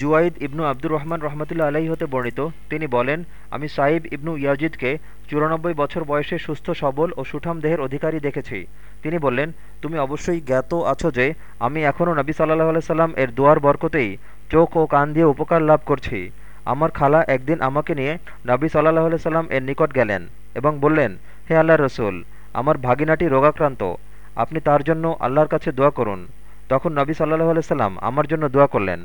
জুয়াইদ ইবনু আব্দুর রহমান রহমতুল্লা আলাহি হতে বর্ণিত। তিনি বলেন, আমি সাইব ইবনু ইয়াজিদকে চুরানব্বই বছর বয়সে সুস্থ, সবল ও সুঠাম দেহের অধিকারী দেখেছি। তিনি বললেন, তুমি অবশ্যই জ্ঞাত আছো যে আমি এখনও নবী সাল্লাহ আলাইসাল্লাম এর দুয়ার বরকতেই চোখ ও কান দিয়ে উপকার লাভ করছি। আমার খালা একদিন আমাকে নিয়ে নবী সাল্লাহ সাল্লাম এর নিকট গেলেন এবং বললেন, হে আল্লাহ রসুল, আমার ভাগিনাটি রোগাক্রান্ত। আপনি তার জন্য আল্লাহর কাছে দোয়া করুন। তখন নবী সাল্লাহ আলাইসাল্লাম আমার জন্য দোয়া করলেন।